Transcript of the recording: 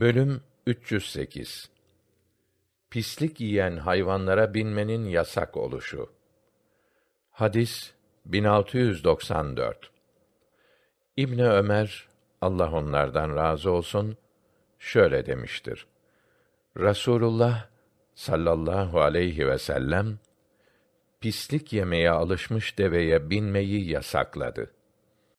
Bölüm 308 Pislik yiyen hayvanlara binmenin yasak oluşu. Hadis 1694. İbn Ömer Allah onlardan razı olsun şöyle demiştir. Rasulullah sallallahu aleyhi ve sellem pislik yemeye alışmış deveye binmeyi yasakladı.